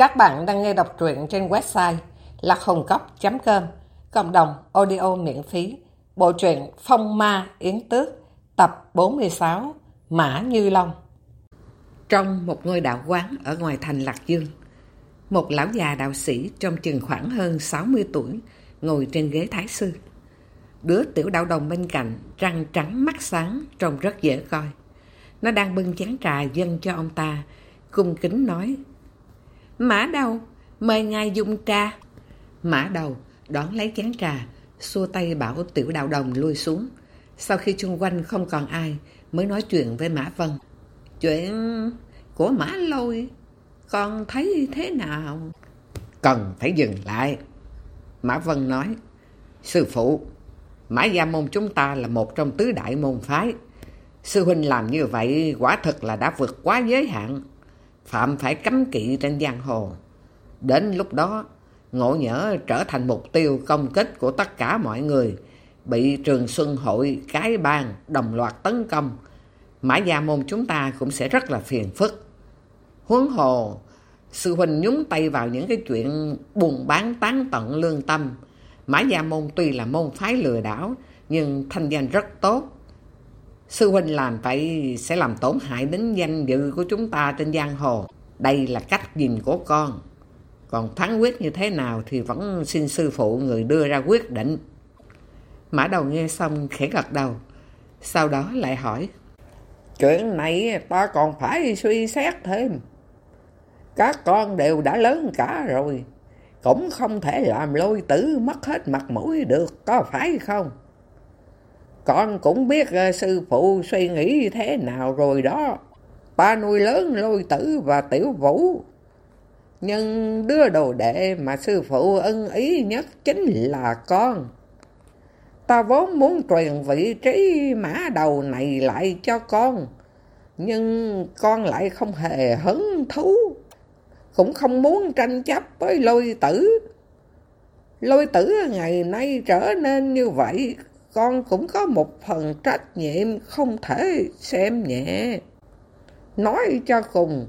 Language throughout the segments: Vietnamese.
Các bạn đang nghe đọc truyện trên website lạchồngcốc.com Cộng đồng audio miễn phí. Bộ truyện Phong Ma Yến Tước, Tập 46 Mã Như Long. Trong một ngôi đạo quán ở ngoài thành Lạc Dương, Một lão già đạo sĩ trong chừng khoảng hơn 60 tuổi Ngồi trên ghế thái sư. Đứa tiểu đạo đồng bên cạnh Răng trắng mắt sáng, Trông rất dễ coi. Nó đang bưng chén trà dâng cho ông ta, Cung kính nói Mã đầu, mời ngài dùng trà. Mã đầu đón lấy chén trà, xua tay bảo tiểu đạo đồng lui xuống. Sau khi chung quanh không còn ai, mới nói chuyện với Mã Vân. Chuyện của Mã Lôi, con thấy thế nào? Cần phải dừng lại. Mã Vân nói, Sư phụ, Mã Gia Môn chúng ta là một trong tứ đại môn phái. Sư huynh làm như vậy quả thực là đã vượt quá giới hạn phạm phải cấm kỵ trên giang hồ. Đến lúc đó, ngộ nhỡ trở thành mục tiêu công kích của tất cả mọi người, bị trường xuân hội, cái bang đồng loạt tấn công, mã gia môn chúng ta cũng sẽ rất là phiền phức. huấn hồ, sư huynh nhúng tay vào những cái chuyện buồn bán tán tận lương tâm. Mã gia môn tuy là môn phái lừa đảo, nhưng thanh danh rất tốt. Sư huynh làm vậy sẽ làm tổn hại đến danh dự của chúng ta trên giang hồ. Đây là cách nhìn của con. Còn thắng quyết như thế nào thì vẫn xin sư phụ người đưa ra quyết định. Mã đầu nghe xong khẽ gật đầu. Sau đó lại hỏi. Chuyện này ta còn phải suy xét thêm. Các con đều đã lớn cả rồi. Cũng không thể làm lôi tử mất hết mặt mũi được, có phải không? Con cũng biết ờ, sư phụ suy nghĩ thế nào rồi đó. Ta nuôi lớn lôi tử và tiểu vũ. Nhưng đứa đồ đệ mà sư phụ ân ý nhất chính là con. Ta vốn muốn truyền vị trí mã đầu này lại cho con. Nhưng con lại không hề hứng thú. Cũng không muốn tranh chấp với lôi tử. Lôi tử ngày nay trở nên như vậy con cũng có một phần trách nhiệm không thể xem nhẹ. Nói cho cùng,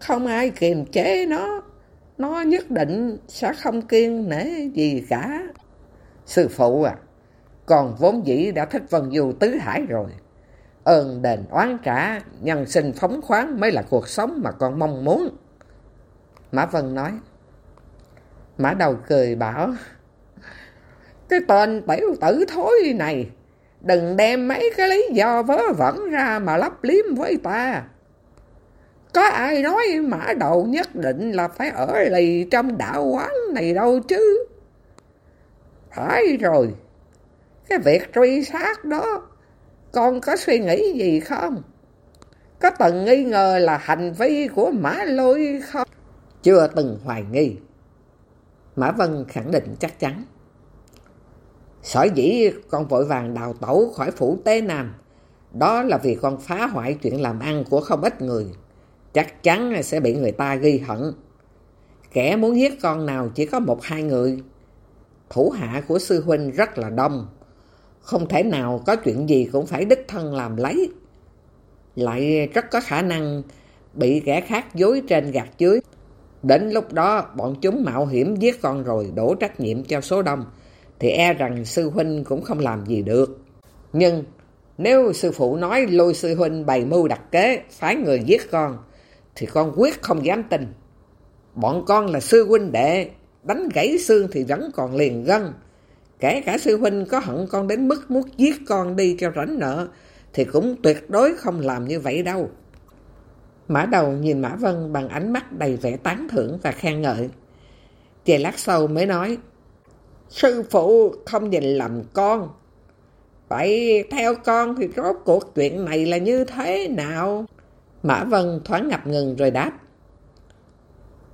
không ai kiềm chế nó, nó nhất định sẽ không kiên nể gì cả. Sư phụ à, con vốn dĩ đã thích vân du tứ hải rồi. Ơn đền oán trả, nhân sinh phóng khoáng mới là cuộc sống mà con mong muốn. Mã Vân nói. Mã đầu cười bảo, cái tên tiểu tử thối này, đừng đem mấy cái lý do vớ vẩn ra mà lấp liếm với ta. Có ai nói mã đầu nhất định là phải ở lì trong đạo quán này đâu chứ. Phải rồi, cái việc truy sát đó, con có suy nghĩ gì không? Có từng nghi ngờ là hành vi của Mã Lôi không? Chưa từng hoài nghi. Mã Vân khẳng định chắc chắn. Sở dĩ con vội vàng đào tẩu khỏi phủ Tế Nam. Đó là vì con phá hoại chuyện làm ăn của không ít người. Chắc chắn sẽ bị người ta ghi hận. Kẻ muốn giết con nào chỉ có một hai người. Thủ hạ của sư huynh rất là đông. Không thể nào có chuyện gì cũng phải đích thân làm lấy. Lại rất có khả năng bị kẻ khác dối trên gạt dưới. Đến lúc đó, bọn chúng mạo hiểm giết con rồi đổ trách nhiệm cho số đông thì e rằng sư huynh cũng không làm gì được. Nhưng nếu sư phụ nói lôi sư huynh bày mưu đặt kế, phái người giết con, thì con quyết không dám tin. Bọn con là sư huynh đệ, đánh gãy xương thì vẫn còn liền gân. Kể cả sư huynh có hận con đến mức muốn giết con đi cho rảnh nợ, thì cũng tuyệt đối không làm như vậy đâu. Mã đầu nhìn Mã Vân bằng ánh mắt đầy vẻ tán thưởng và khen ngợi. Chề lát sau mới nói, Sư phụ không nhìn lầm con. Vậy theo con thì rốt cuộc chuyện này là như thế nào? Mã Vân thoáng ngập ngừng rồi đáp.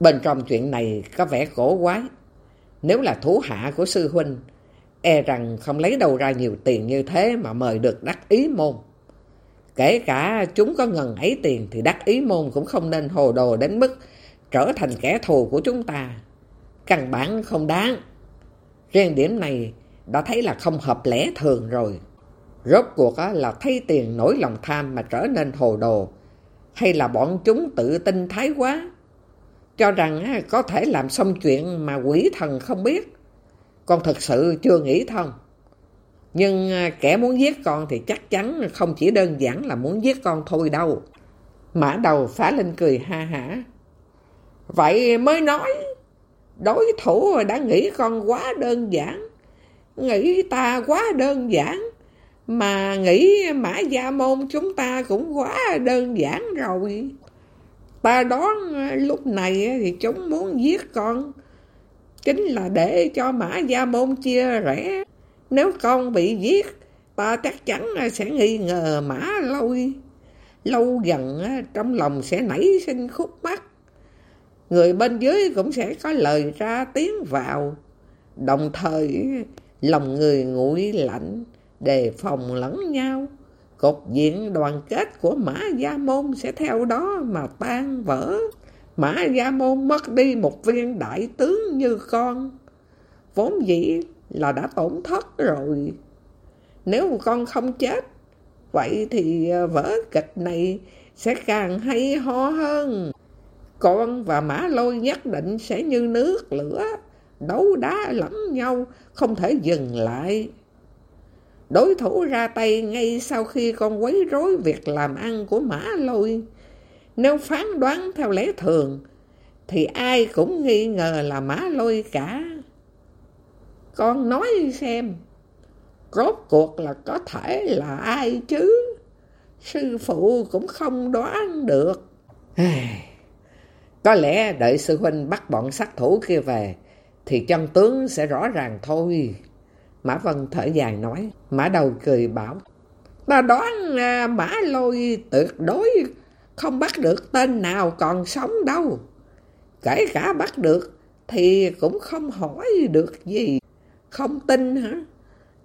Bên trong chuyện này có vẻ cổ quái. Nếu là thủ hạ của sư huynh, e rằng không lấy đâu ra nhiều tiền như thế mà mời được đắc ý môn. Kể cả chúng có ngần ấy tiền thì đắc ý môn cũng không nên hồ đồ đến mức trở thành kẻ thù của chúng ta. Căn bản không đáng. Riêng điểm này đã thấy là không hợp lẽ thường rồi. Rốt cuộc là thấy tiền nổi lòng tham mà trở nên hồ đồ, hay là bọn chúng tự tin thái quá? cho rằng có thể làm xong chuyện mà quỷ thần không biết. Con thật sự chưa nghĩ thông. Nhưng à, kẻ muốn giết con thì chắc chắn không chỉ đơn giản là muốn giết con thôi đâu. Mã đầu phá lên cười ha hả. Vậy mới nói, đối thủ đã nghĩ con quá đơn giản. Nghĩ ta quá đơn giản. Mà nghĩ mã gia môn chúng ta cũng quá đơn giản rồi. Ta đoán à, lúc này thì chúng muốn giết con. Chính là để cho mã gia môn chia rẽ. Nếu con bị giết, ta chắc chắn à, sẽ nghi ngờ mã lôi. Lâu dần à, trong lòng sẽ nảy sinh khúc mắc. Người bên dưới cũng sẽ có lời ra tiếng vào. Đồng thời lòng người nguội lạnh, đề phòng lẫn nhau. Cục diện đoàn kết của Mã Gia Môn sẽ theo đó mà tan vỡ. Mã Gia Môn mất đi một viên đại tướng như con. Vốn dĩ là đã tổn thất rồi. Nếu con không chết, vậy thì vở kịch này sẽ càng hay ho hơn. Con và Mã Lôi nhất định sẽ như nước lửa, đấu đá lẫn nhau, không thể dừng lại. Đối thủ ra tay ngay sau khi con quấy rối việc làm ăn của Mã Lôi. Nếu phán đoán theo lẽ thường, thì ai cũng nghi ngờ là Mã Lôi cả. Con nói xem, rốt cuộc là có thể là ai chứ? Sư phụ cũng không đoán được. Có lẽ đợi sư huynh bắt bọn sát thủ kia về, thì chân tướng sẽ rõ ràng thôi. Mã Vân thở dài nói, Mã Đầu cười bảo, ta đoán à, Mã Lôi tuyệt đối không bắt được tên nào còn sống đâu. Kể cả bắt được thì cũng không hỏi được gì. Không tin hả?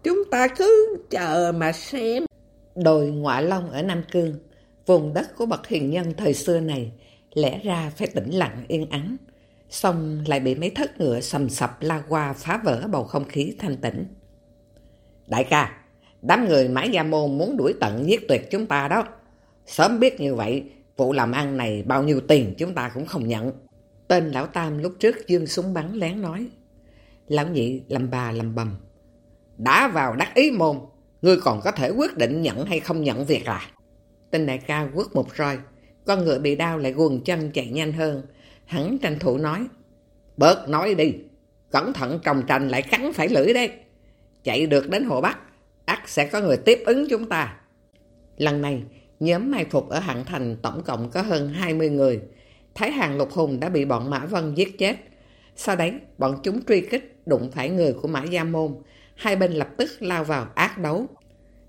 Chúng ta cứ chờ mà xem. Đồi Ngoại Long ở Nam Cương, vùng đất của bậc hiền nhân thời xưa này, lẽ ra phải tĩnh lặng yên ắng. Xong lại bị mấy thất ngựa sầm sập la qua phá vỡ bầu không khí thanh tĩnh. Đại ca, đám người Mã Gia Môn muốn đuổi tận giết tuyệt chúng ta đó. Sớm biết như vậy, vụ làm ăn này bao nhiêu tiền chúng ta cũng không nhận. Tên lão Tam lúc trước dương súng bắn lén nói. Lão nhị lầm bà lầm bầm. Đã vào đắc ý môn, ngươi còn có thể quyết định nhận hay không nhận việc à? Tên đại ca quất một roi, con ngựa bị đau lại quần chân chạy nhanh hơn. Hắn tranh thủ nói. Bớt nói đi, cẩn thận trồng trành lại cắn phải lưỡi đấy. Chạy được đến Hồ Bắc, ắt sẽ có người tiếp ứng chúng ta. Lần này, nhóm mai phục ở Hạng Thành tổng cộng có hơn 20 người. Thái Hàng Lục Hùng đã bị bọn Mã Vân giết chết. Sau đấy, bọn chúng truy kích đụng phải người của Mã Gia Môn. Hai bên lập tức lao vào ác đấu.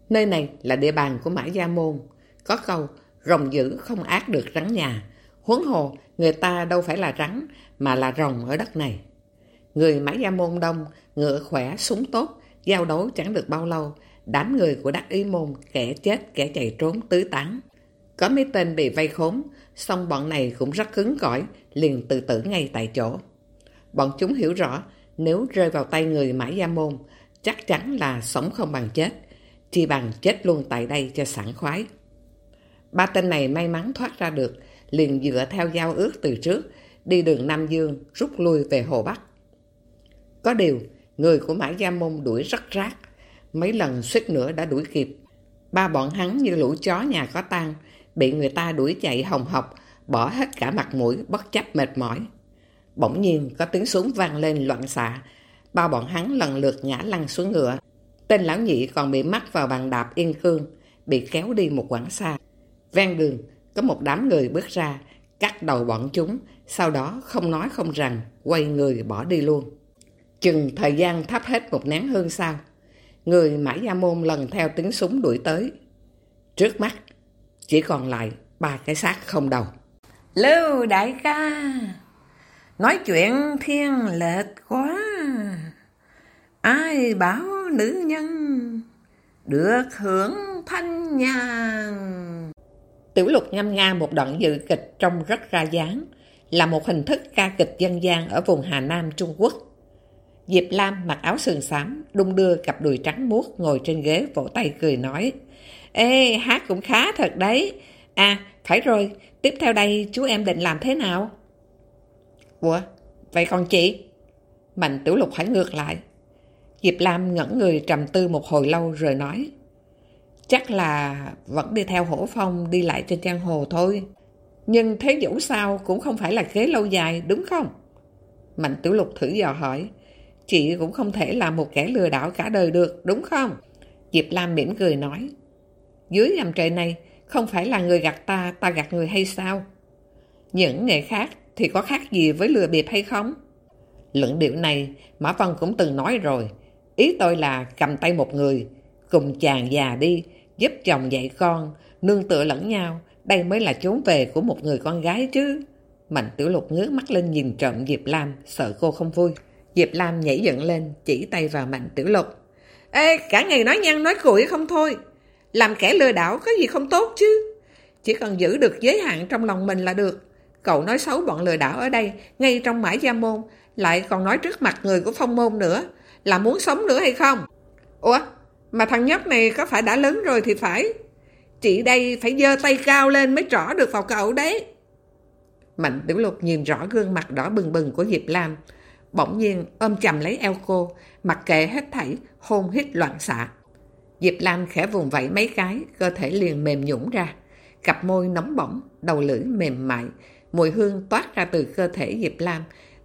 Nơi này là địa bàn của Mã Gia Môn. Có câu, rồng dữ không ác được rắn nhà. Huấn hồ, người ta đâu phải là rắn, mà là rồng ở đất này. Người Mã Gia Môn đông, ngựa khỏe, súng tốt, giao đấu chẳng được bao lâu, đám người của Đắc Ý Môn kẻ chết kẻ chạy trốn tứ tán. Có mấy tên bị vây khốn, song bọn này cũng rất cứng cỏi, liền tự tử ngay tại chỗ. Bọn chúng hiểu rõ, nếu rơi vào tay người Mã Gia Môn, chắc chắn là sống không bằng chết, chỉ bằng chết luôn tại đây cho sảng khoái. Ba tên này may mắn thoát ra được, liền dựa theo giao ước từ trước, đi đường Nam Dương, rút lui về Hồ Bắc. Có điều, người của Mã Gia Môn đuổi rất rác, mấy lần suýt nữa đã đuổi kịp. Ba bọn hắn như lũ chó nhà có tan, bị người ta đuổi chạy hồng học, bỏ hết cả mặt mũi, bất chấp mệt mỏi. Bỗng nhiên có tiếng súng vang lên loạn xạ, ba bọn hắn lần lượt ngã lăn xuống ngựa. Tên lão nhị còn bị mắc vào bàn đạp yên cương, bị kéo đi một quãng xa. Ven đường, có một đám người bước ra, cắt đầu bọn chúng, sau đó không nói không rằng, quay người bỏ đi luôn. Chừng thời gian thắp hết một nén hương sau, người Mã Gia Môn lần theo tiếng súng đuổi tới. Trước mắt, chỉ còn lại ba cái xác không đầu. Lưu đại ca, nói chuyện thiên lệch quá. Ai bảo nữ nhân được hưởng thanh nhàn. Tiểu lục ngâm nga một đoạn dự kịch trông rất ra dáng, là một hình thức ca kịch dân gian ở vùng Hà Nam Trung Quốc. Diệp Lam mặc áo sườn xám, đung đưa cặp đùi trắng muốt ngồi trên ghế vỗ tay cười nói. Ê, hát cũng khá thật đấy. À, phải rồi, tiếp theo đây chú em định làm thế nào? Ủa, vậy còn chị? Mạnh Tiểu Lục hỏi ngược lại. Diệp Lam ngẩn người trầm tư một hồi lâu rồi nói. Chắc là vẫn đi theo hổ phong đi lại trên giang hồ thôi. Nhưng thế dẫu sao cũng không phải là kế lâu dài, đúng không? Mạnh Tiểu Lục thử dò hỏi. Chị cũng không thể là một kẻ lừa đảo cả đời được, đúng không? Diệp Lam mỉm cười nói. Dưới gầm trời này, không phải là người gạt ta, ta gạt người hay sao? Những nghề khác thì có khác gì với lừa bịp hay không? Luận điệu này, Mã văn cũng từng nói rồi. Ý tôi là cầm tay một người, cùng chàng già đi, giúp chồng dạy con, nương tựa lẫn nhau. Đây mới là chốn về của một người con gái chứ. Mạnh Tiểu Lục ngước mắt lên nhìn trộm Diệp Lam, sợ cô không vui. Diệp Lam nhảy dựng lên, chỉ tay vào Mạnh Tiểu Lục. Ê, cả ngày nói nhăn nói cuội không thôi. Làm kẻ lừa đảo có gì không tốt chứ. Chỉ cần giữ được giới hạn trong lòng mình là được. Cậu nói xấu bọn lừa đảo ở đây, ngay trong mãi gia môn, lại còn nói trước mặt người của phong môn nữa. Là muốn sống nữa hay không? Ủa, mà thằng nhóc này có phải đã lớn rồi thì phải. Chị đây phải giơ tay cao lên mới trỏ được vào cậu đấy. Mạnh Tiểu Lục nhìn rõ gương mặt đỏ bừng bừng của Diệp Lam. Bỗng nhiên ôm chầm lấy eo cô, mặc kệ hết thảy, hôn hít loạn xạ. Diệp Lam khẽ vùng vẫy mấy cái, cơ thể liền mềm nhũng ra. Cặp môi nóng bỏng, đầu lưỡi mềm mại, mùi hương toát ra từ cơ thể Diệp Lam.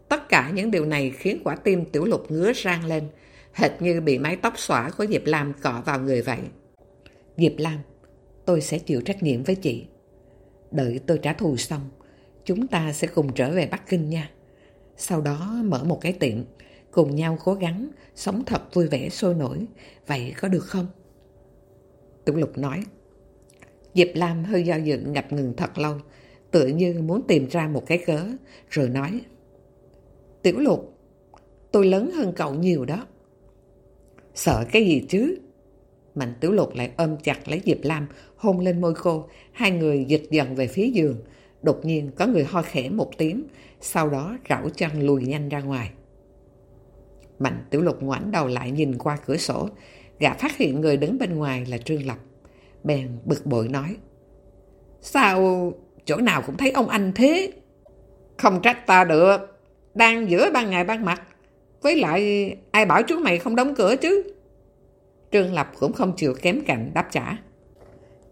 Tất cả những điều này khiến quả tim Tiểu Lục ngứa rang lên, hệt như bị mái tóc xõa của Diệp Lam cọ vào người vậy. Diệp Lam, tôi sẽ chịu trách nhiệm với chị. Đợi tôi trả thù xong, chúng ta sẽ cùng trở về Bắc Kinh nha. Sau đó mở một cái tiệm, cùng nhau cố gắng, sống thật vui vẻ sôi nổi. Vậy có được không? Tiểu Lục nói. Diệp Lam hơi do dự ngập ngừng thật lâu, tựa như muốn tìm ra một cái cớ, rồi nói. Tiểu Lục, tôi lớn hơn cậu nhiều đó. Sợ cái gì chứ? Mạnh Tiểu Lục lại ôm chặt lấy Diệp Lam, hôn lên môi cô, hai người dịch dần về phía giường. Đột nhiên có người ho khẽ một tiếng, sau đó rảo chân lùi nhanh ra ngoài. Mạnh Tiểu Lục ngoảnh đầu lại nhìn qua cửa sổ, gã phát hiện người đứng bên ngoài là Trương Lập. Bèn bực bội nói, Sao chỗ nào cũng thấy ông anh thế? Không trách ta được, đang giữa ban ngày ban mặt. Với lại ai bảo chú mày không đóng cửa chứ? Trương Lập cũng không chịu kém cạnh đáp trả.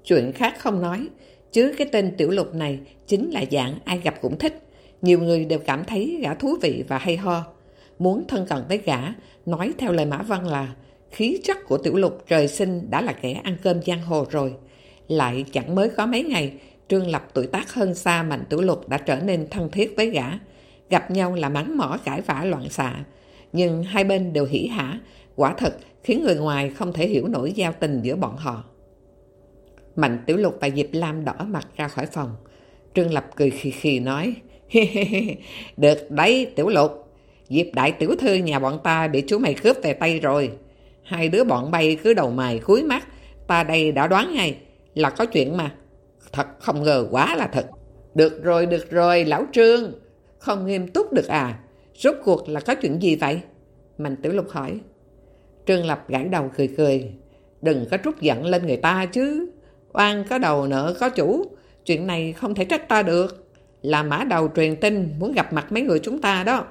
Chuyện khác không nói, chứ cái tên Tiểu Lục này chính là dạng ai gặp cũng thích. Nhiều người đều cảm thấy gã thú vị và hay ho. Muốn thân cận với gã, nói theo lời Mã Văn là khí chất của Tiểu Lục trời sinh đã là kẻ ăn cơm giang hồ rồi. Lại chẳng mới có mấy ngày, Trương Lập tuổi tác hơn xa Mạnh Tiểu Lục đã trở nên thân thiết với gã. Gặp nhau là mắng mỏ cãi vã loạn xạ. Nhưng hai bên đều hỉ hả, quả thật khiến người ngoài không thể hiểu nổi giao tình giữa bọn họ. Mạnh Tiểu Lục và Diệp Lam đỏ mặt ra khỏi phòng. Trương Lập cười khì khì nói, Được đấy Tiểu Lục, Diệp đại tiểu thư nhà bọn ta bị chú mày cướp về tay rồi. Hai đứa bọn bay cứ đầu mày cuối mắt, ta đây đã đoán ngay là có chuyện mà. Thật không ngờ quá là thật. Được rồi, được rồi, lão Trương. Không nghiêm túc được à? Rốt cuộc là có chuyện gì vậy? Mạnh Tiểu Lục hỏi. Trương Lập gãi đầu cười cười. Đừng có trút giận lên người ta chứ. Oan có đầu nợ có chủ. Chuyện này không thể trách ta được. Là mã đầu truyền tin muốn gặp mặt mấy người chúng ta đó.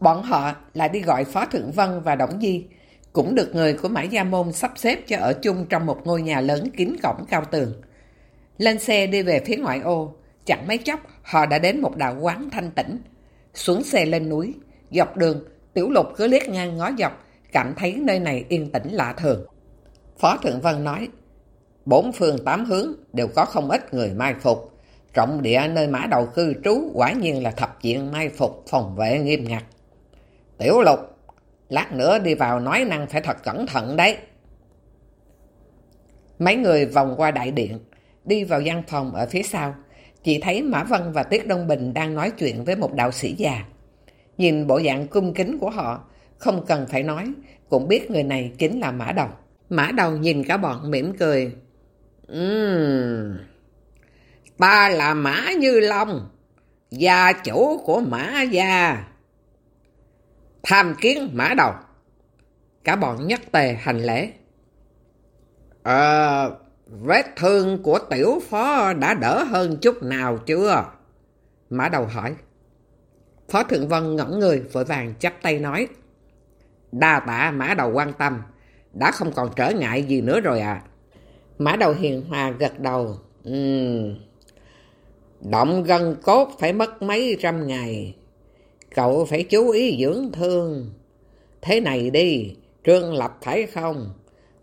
Bọn họ lại đi gọi Phó Thượng Vân và Đổng Di. Cũng được người của Mã Gia Môn sắp xếp cho ở chung trong một ngôi nhà lớn kín cổng cao tường. Lên xe đi về phía ngoại ô. Chẳng mấy chốc, họ đã đến một đạo quán thanh tĩnh. Xuống xe lên núi. Dọc đường, Tiểu Lục cứ liếc ngang ngó dọc, cảm thấy nơi này yên tĩnh lạ thường. Phó Thượng Vân nói, bốn phương tám hướng đều có không ít người mai phục. Trọng địa nơi mã đầu cư trú quả nhiên là thập diện mai phục phòng vệ nghiêm ngặt. Tiểu Lục, lát nữa đi vào nói năng phải thật cẩn thận đấy. Mấy người vòng qua đại điện, đi vào văn phòng ở phía sau chị thấy Mã Vân và Tiết Đông Bình đang nói chuyện với một đạo sĩ già. Nhìn bộ dạng cung kính của họ, không cần phải nói, cũng biết người này chính là Mã Đầu. Mã Đầu nhìn cả bọn mỉm cười. Ừm, ta là Mã Như Long, gia chủ của Mã Gia. Tham kiến Mã Đầu. Cả bọn nhắc tề hành lễ. Ờ, vết thương của tiểu phó đã đỡ hơn chút nào chưa? Mã Đầu hỏi. Phó Thượng Vân ngẩn người vội vàng chắp tay nói. Đa tạ mã đầu quan tâm, đã không còn trở ngại gì nữa rồi à. Mã đầu hiền hòa gật đầu. Uhm, động gân cốt phải mất mấy trăm ngày. Cậu phải chú ý dưỡng thương. Thế này đi, Trương Lập phải không?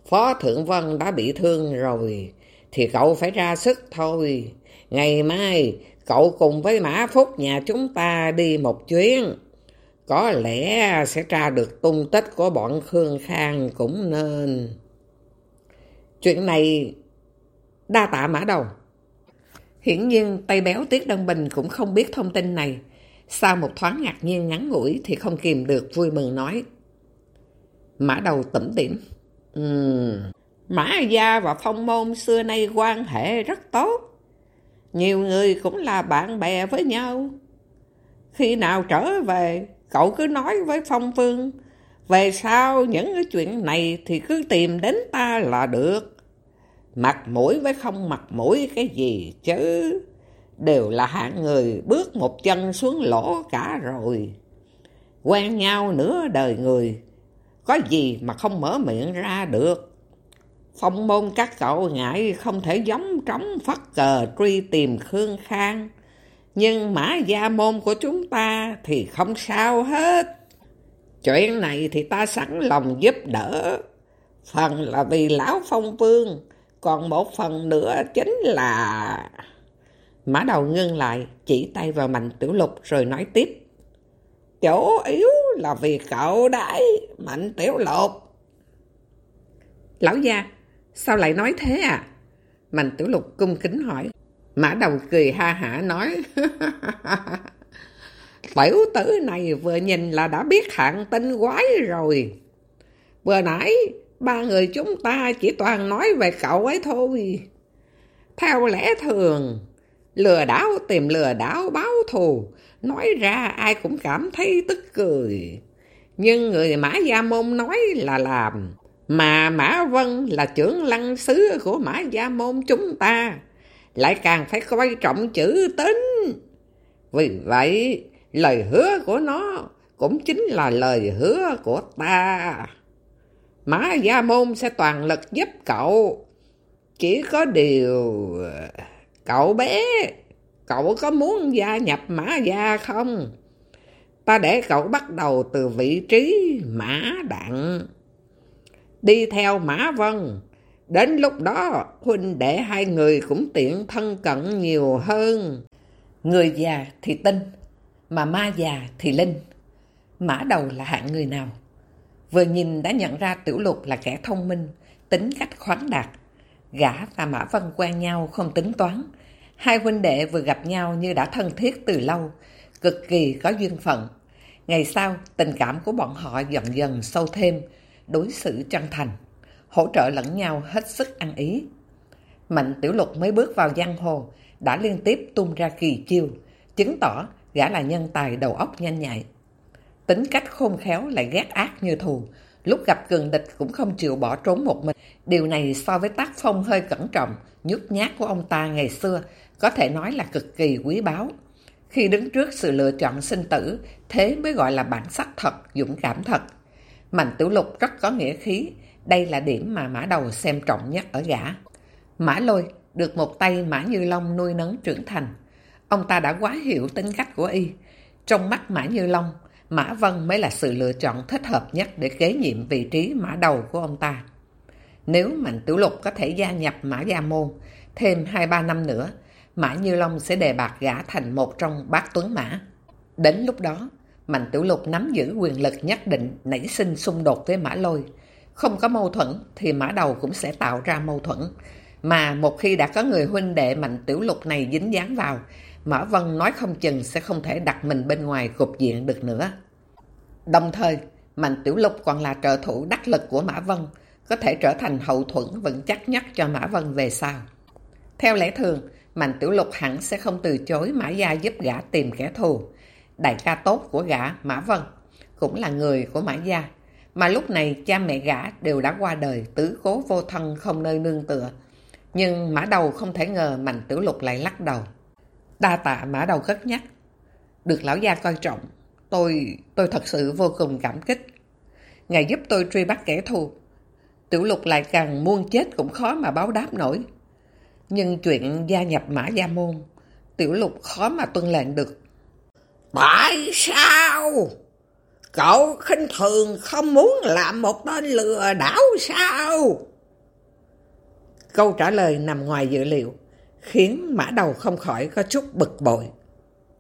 Phó Thượng Vân đã bị thương rồi, thì cậu phải ra sức thôi. Ngày mai, cậu cùng với Mã Phúc nhà chúng ta đi một chuyến. Có lẽ sẽ tra được tung tích của bọn Khương Khang cũng nên. Chuyện này đa tạ mã đầu. Hiển nhiên tay béo Tiết Đăng Bình cũng không biết thông tin này. Sau một thoáng ngạc nhiên ngắn ngủi thì không kìm được vui mừng nói. Mã đầu tẩm tỉm. Uhm, Mã Gia và Phong Môn xưa nay quan hệ rất tốt. Nhiều người cũng là bạn bè với nhau. Khi nào trở về, cậu cứ nói với Phong Phương. Về sau những cái chuyện này thì cứ tìm đến ta là được. Mặt mũi với không mặt mũi cái gì chứ. Đều là hạng người bước một chân xuống lỗ cả rồi. Quen nhau nửa đời người. Có gì mà không mở miệng ra được. Phong môn các cậu ngại không thể giống trống phất cờ truy tìm Khương Khang. Nhưng mã gia môn của chúng ta thì không sao hết. Chuyện này thì ta sẵn lòng giúp đỡ. Phần là vì lão phong vương, còn một phần nữa chính là... Mã đầu ngưng lại, chỉ tay vào mạnh tiểu lục rồi nói tiếp. Chỗ yếu là vì cậu đấy, mạnh tiểu lục. Lão gia, Sao lại nói thế à? Mạnh tiểu lục cung kính hỏi. Mã đầu cười ha hả nói. Tiểu tử này vừa nhìn là đã biết hạng tinh quái rồi. Vừa nãy, ba người chúng ta chỉ toàn nói về cậu ấy thôi. Theo lẽ thường, lừa đảo tìm lừa đảo báo thù, nói ra ai cũng cảm thấy tức cười. Nhưng người Mã Gia Môn nói là làm, mà Mã Vân là trưởng lăng sứ của Mã Gia Môn chúng ta, lại càng phải coi trọng chữ tính. Vì vậy, lời hứa của nó cũng chính là lời hứa của ta. Mã Gia Môn sẽ toàn lực giúp cậu. Chỉ có điều... Cậu bé, cậu có muốn gia nhập Mã Gia không? Ta để cậu bắt đầu từ vị trí Mã Đặng đi theo Mã Vân. Đến lúc đó, huynh đệ hai người cũng tiện thân cận nhiều hơn. Người già thì tinh, mà ma già thì linh. Mã đầu là hạng người nào? Vừa nhìn đã nhận ra tiểu lục là kẻ thông minh, tính cách khoáng đạt. Gã và Mã Vân quen nhau không tính toán. Hai huynh đệ vừa gặp nhau như đã thân thiết từ lâu, cực kỳ có duyên phận. Ngày sau, tình cảm của bọn họ dần dần sâu thêm, đối xử chân thành, hỗ trợ lẫn nhau hết sức ăn ý. Mạnh Tiểu Lục mới bước vào giang hồ, đã liên tiếp tung ra kỳ chiêu, chứng tỏ gã là nhân tài đầu óc nhanh nhạy. Tính cách khôn khéo lại ghét ác như thù, lúc gặp cường địch cũng không chịu bỏ trốn một mình. Điều này so với tác phong hơi cẩn trọng, nhút nhát của ông ta ngày xưa, có thể nói là cực kỳ quý báu. Khi đứng trước sự lựa chọn sinh tử, thế mới gọi là bản sắc thật, dũng cảm thật. Mạnh Tiểu Lục rất có nghĩa khí, đây là điểm mà Mã Đầu xem trọng nhất ở gã. Mã Lôi được một tay Mã Như Long nuôi nấng trưởng thành. Ông ta đã quá hiểu tính cách của y. Trong mắt Mã Như Long, Mã Vân mới là sự lựa chọn thích hợp nhất để kế nhiệm vị trí Mã Đầu của ông ta. Nếu Mạnh Tiểu Lục có thể gia nhập Mã Gia Môn thêm 2-3 năm nữa, Mã Như Long sẽ đề bạc gã thành một trong bát tuấn mã. Đến lúc đó, Mạnh Tiểu Lục nắm giữ quyền lực nhất định nảy sinh xung đột với Mã Lôi. Không có mâu thuẫn thì Mã Đầu cũng sẽ tạo ra mâu thuẫn. Mà một khi đã có người huynh đệ Mạnh Tiểu Lục này dính dáng vào, Mã Vân nói không chừng sẽ không thể đặt mình bên ngoài cục diện được nữa. Đồng thời, Mạnh Tiểu Lục còn là trợ thủ đắc lực của Mã Vân, có thể trở thành hậu thuẫn vững chắc nhất cho Mã Vân về sau. Theo lẽ thường, Mạnh Tiểu Lục hẳn sẽ không từ chối Mã Gia giúp gã tìm kẻ thù đại ca tốt của gã Mã Vân, cũng là người của Mã Gia. Mà lúc này cha mẹ gã đều đã qua đời tứ cố vô thân không nơi nương tựa. Nhưng Mã Đầu không thể ngờ Mạnh Tiểu Lục lại lắc đầu. Đa tạ Mã Đầu cất nhắc. Được lão gia coi trọng, Tôi, tôi thật sự vô cùng cảm kích. Ngài giúp tôi truy bắt kẻ thù. Tiểu lục lại càng muôn chết cũng khó mà báo đáp nổi. Nhưng chuyện gia nhập Mã Gia Môn, Tiểu lục khó mà tuân lệnh được. Tại sao? Cậu khinh thường không muốn làm một tên lừa đảo sao? Câu trả lời nằm ngoài dự liệu, khiến mã đầu không khỏi có chút bực bội.